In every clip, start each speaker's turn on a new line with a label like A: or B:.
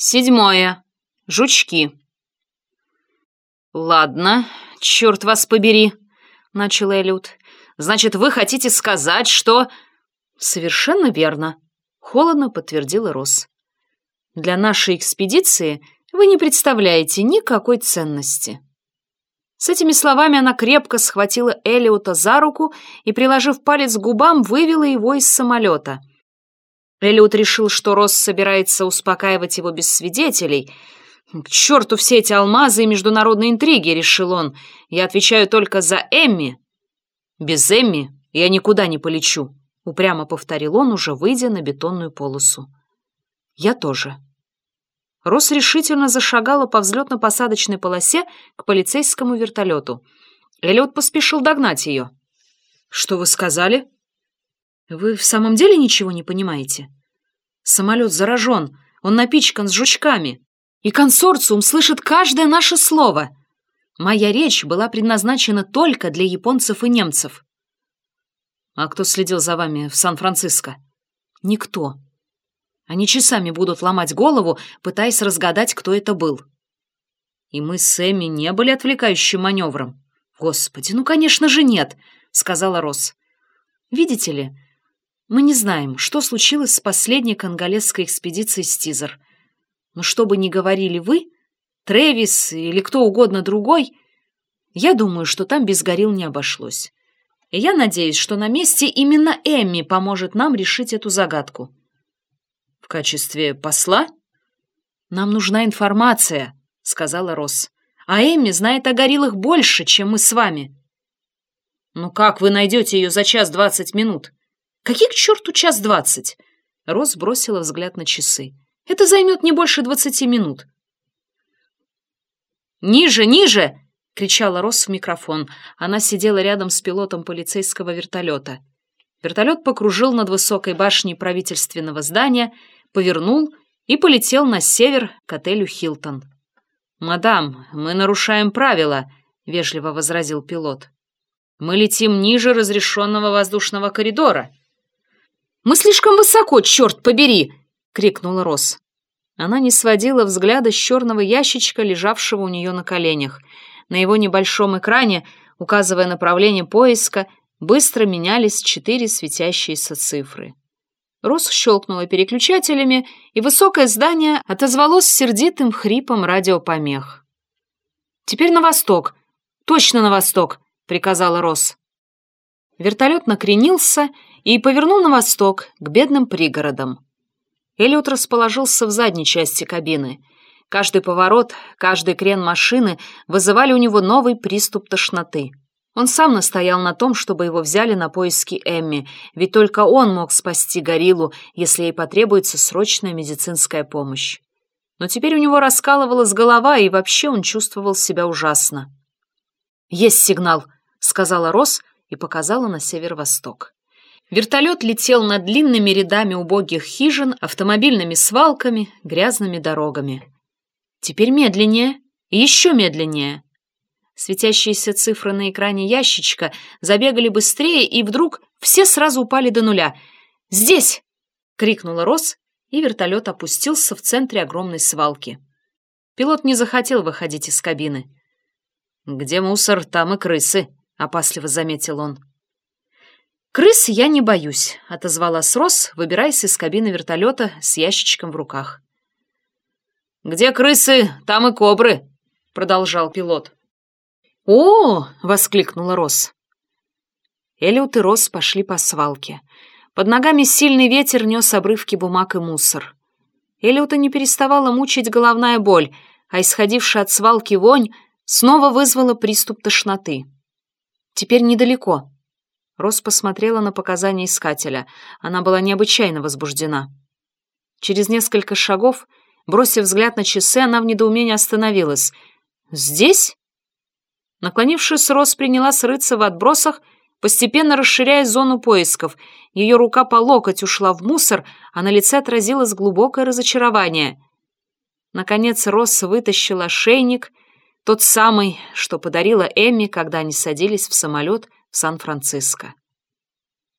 A: Седьмое. Жучки. «Ладно, черт вас побери», — начал Эллиот. «Значит, вы хотите сказать, что...» «Совершенно верно», — холодно подтвердила Росс. «Для нашей экспедиции вы не представляете никакой ценности». С этими словами она крепко схватила Элиота за руку и, приложив палец к губам, вывела его из самолета. Элиот решил, что Росс собирается успокаивать его без свидетелей. «К черту все эти алмазы и международные интриги», — решил он. «Я отвечаю только за Эмми». «Без Эмми я никуда не полечу», — упрямо повторил он, уже выйдя на бетонную полосу. «Я тоже». Рос решительно зашагала по взлетно-посадочной полосе к полицейскому вертолету. Эллиот поспешил догнать ее. «Что вы сказали?» «Вы в самом деле ничего не понимаете? Самолет заражен, он напичкан с жучками, и консорциум слышит каждое наше слово. Моя речь была предназначена только для японцев и немцев». «А кто следил за вами в Сан-Франциско?» «Никто», они часами будут ломать голову, пытаясь разгадать, кто это был. И мы с Эми не были отвлекающим маневром. Господи, ну, конечно же, нет, сказала Росс. Видите ли, мы не знаем, что случилось с последней конголезской экспедицией Стизер. Но что бы ни говорили вы, Трэвис или кто угодно другой, я думаю, что там без горил не обошлось. И я надеюсь, что на месте именно Эмми поможет нам решить эту загадку. В качестве посла? Нам нужна информация, сказала Росс. А Эмми знает о гориллах больше, чем мы с вами. Ну как вы найдете ее за час двадцать минут? Каких к черту час двадцать? Росс бросила взгляд на часы. Это займет не больше двадцати минут. «Ниже, ниже!» — кричала Росс в микрофон. Она сидела рядом с пилотом полицейского вертолета. Вертолет покружил над высокой башней правительственного здания повернул и полетел на север к отелю «Хилтон». «Мадам, мы нарушаем правила», — вежливо возразил пилот. «Мы летим ниже разрешенного воздушного коридора». «Мы слишком высоко, черт побери!» — крикнула Росс. Она не сводила взгляда с черного ящичка, лежавшего у нее на коленях. На его небольшом экране, указывая направление поиска, быстро менялись четыре светящиеся цифры. Рос щелкнула переключателями, и высокое здание отозвалось сердитым хрипом радиопомех. «Теперь на восток! Точно на восток!» — приказала Рос. Вертолет накренился и повернул на восток, к бедным пригородам. Эллиот расположился в задней части кабины. Каждый поворот, каждый крен машины вызывали у него новый приступ тошноты. Он сам настоял на том, чтобы его взяли на поиски Эмми, ведь только он мог спасти гориллу, если ей потребуется срочная медицинская помощь. Но теперь у него раскалывалась голова, и вообще он чувствовал себя ужасно. «Есть сигнал», — сказала Рос и показала на северо-восток. Вертолет летел над длинными рядами убогих хижин, автомобильными свалками, грязными дорогами. Теперь медленнее, еще медленнее. Светящиеся цифры на экране ящичка забегали быстрее, и вдруг все сразу упали до нуля. «Здесь!» — крикнула Рос, и вертолет опустился в центре огромной свалки. Пилот не захотел выходить из кабины. «Где мусор, там и крысы», — опасливо заметил он. «Крыс я не боюсь», — отозвалась Рос, выбираясь из кабины вертолета с ящичком в руках. «Где крысы, там и кобры», — продолжал пилот. «О!» — воскликнула Рос. Элиот и Рос пошли по свалке. Под ногами сильный ветер нес обрывки бумаг и мусор. Элиота не переставала мучить головная боль, а исходившая от свалки вонь снова вызвала приступ тошноты. «Теперь недалеко». Рос посмотрела на показания искателя. Она была необычайно возбуждена. Через несколько шагов, бросив взгляд на часы, она в недоумении остановилась. «Здесь?» Наклонившись, Рос приняла срыться в отбросах, постепенно расширяя зону поисков. Ее рука по локоть ушла в мусор, а на лице отразилось глубокое разочарование. Наконец Росс вытащил ошейник, тот самый, что подарила Эмми, когда они садились в самолет в Сан-Франциско.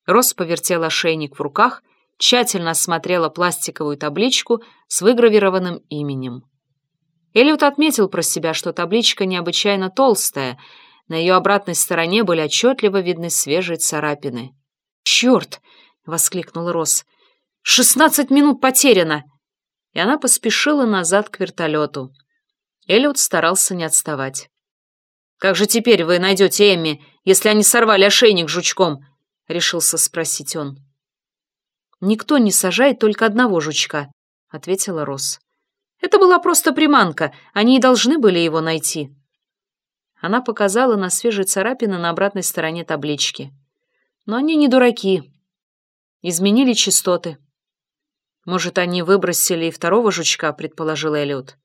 A: Росс повертел ошейник в руках, тщательно осмотрела пластиковую табличку с выгравированным именем. Эллиот отметил про себя, что табличка необычайно толстая, на ее обратной стороне были отчетливо видны свежие царапины. «Черт!» — воскликнул Росс. «Шестнадцать минут потеряно!» И она поспешила назад к вертолету. Эллиот старался не отставать. «Как же теперь вы найдете Эмми, если они сорвали ошейник жучком?» — решился спросить он. «Никто не сажает только одного жучка», — ответила Росс. «Это была просто приманка, они и должны были его найти». Она показала на свежие царапины на обратной стороне таблички. «Но они не дураки. Изменили частоты». «Может, они выбросили и второго жучка», — предположил Эллиот.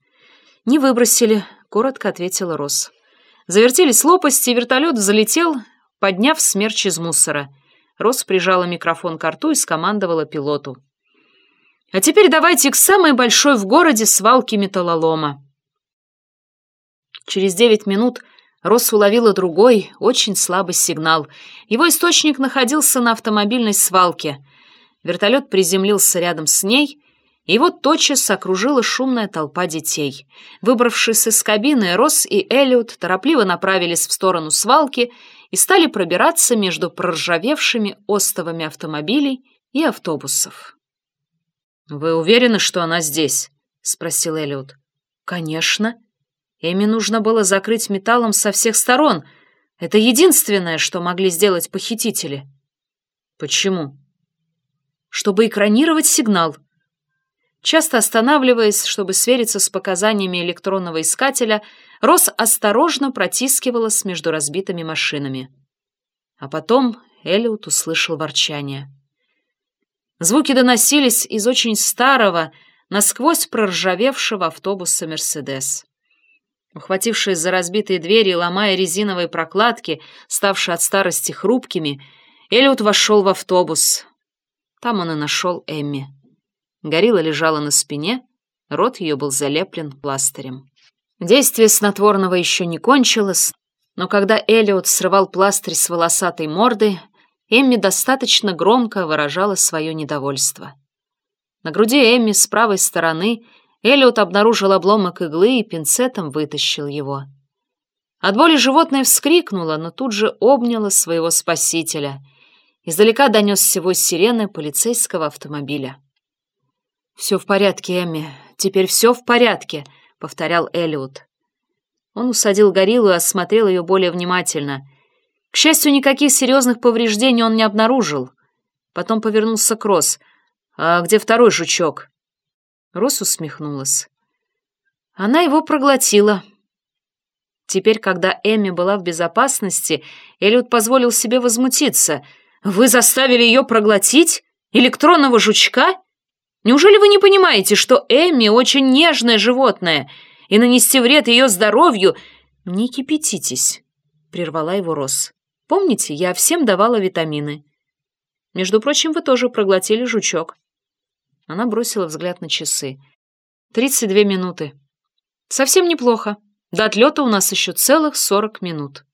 A: «Не выбросили», — коротко ответила Росс. Завертелись лопасти, вертолет взлетел, подняв смерч из мусора — Рос прижала микрофон к рту и скомандовала пилоту. «А теперь давайте к самой большой в городе свалке металлолома». Через девять минут Рос уловила другой, очень слабый сигнал. Его источник находился на автомобильной свалке. Вертолет приземлился рядом с ней, его тотчас окружила шумная толпа детей. Выбравшись из кабины, Рос и Эллиот торопливо направились в сторону свалки и стали пробираться между проржавевшими остовами автомобилей и автобусов. «Вы уверены, что она здесь?» — спросил Эллиот. «Конечно. Эми нужно было закрыть металлом со всех сторон. Это единственное, что могли сделать похитители». «Почему?» «Чтобы экранировать сигнал», Часто останавливаясь, чтобы свериться с показаниями электронного искателя, Рос осторожно протискивалась между разбитыми машинами. А потом Элliot услышал ворчание. Звуки доносились из очень старого, насквозь проржавевшего автобуса «Мерседес». Ухватившись за разбитые двери и ломая резиновые прокладки, ставшие от старости хрупкими, Элliот вошел в автобус. Там он и нашел Эмми. Горилла лежала на спине, рот ее был залеплен пластырем. Действие снотворного еще не кончилось, но когда Элиот срывал пластырь с волосатой морды, Эмми достаточно громко выражала свое недовольство. На груди Эмми с правой стороны Элиот обнаружил обломок иглы и пинцетом вытащил его. От боли животное вскрикнуло, но тут же обняло своего спасителя. Издалека донес всего сирены полицейского автомобиля. «Все в порядке, Эмми. Теперь все в порядке», — повторял Эллиот. Он усадил гориллу и осмотрел ее более внимательно. К счастью, никаких серьезных повреждений он не обнаружил. Потом повернулся к Рос. «А где второй жучок?» Рос усмехнулась. Она его проглотила. Теперь, когда Эмми была в безопасности, Эллиот позволил себе возмутиться. «Вы заставили ее проглотить? Электронного жучка?» Неужели вы не понимаете, что Эмми очень нежное животное, и нанести вред ее здоровью... Не кипятитесь, — прервала его Рос. Помните, я всем давала витамины. Между прочим, вы тоже проглотили жучок. Она бросила взгляд на часы. Тридцать две минуты. Совсем неплохо. До отлета у нас еще целых сорок минут.